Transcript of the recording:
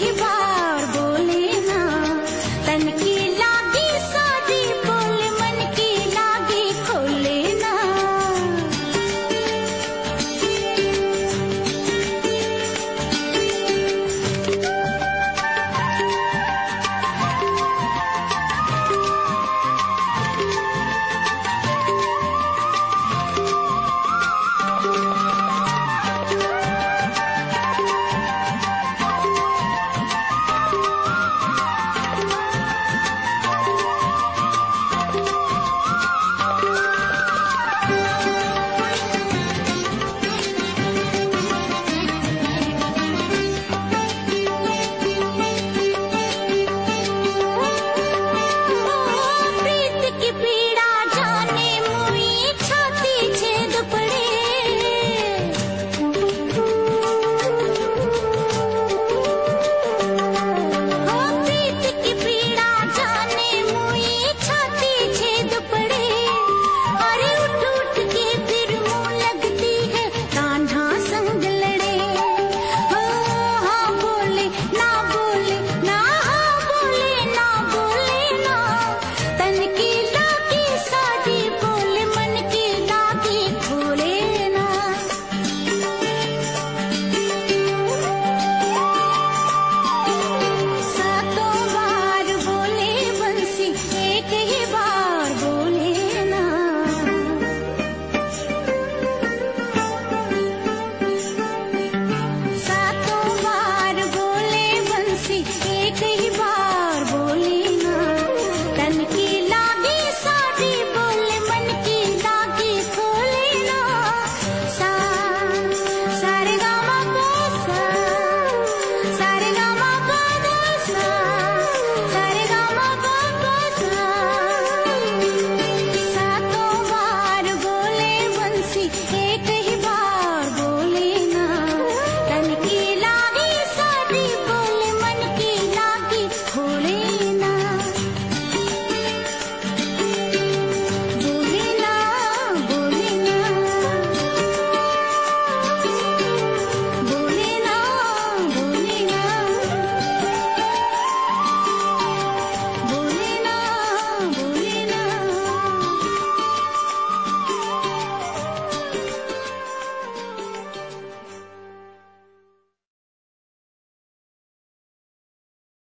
ही बात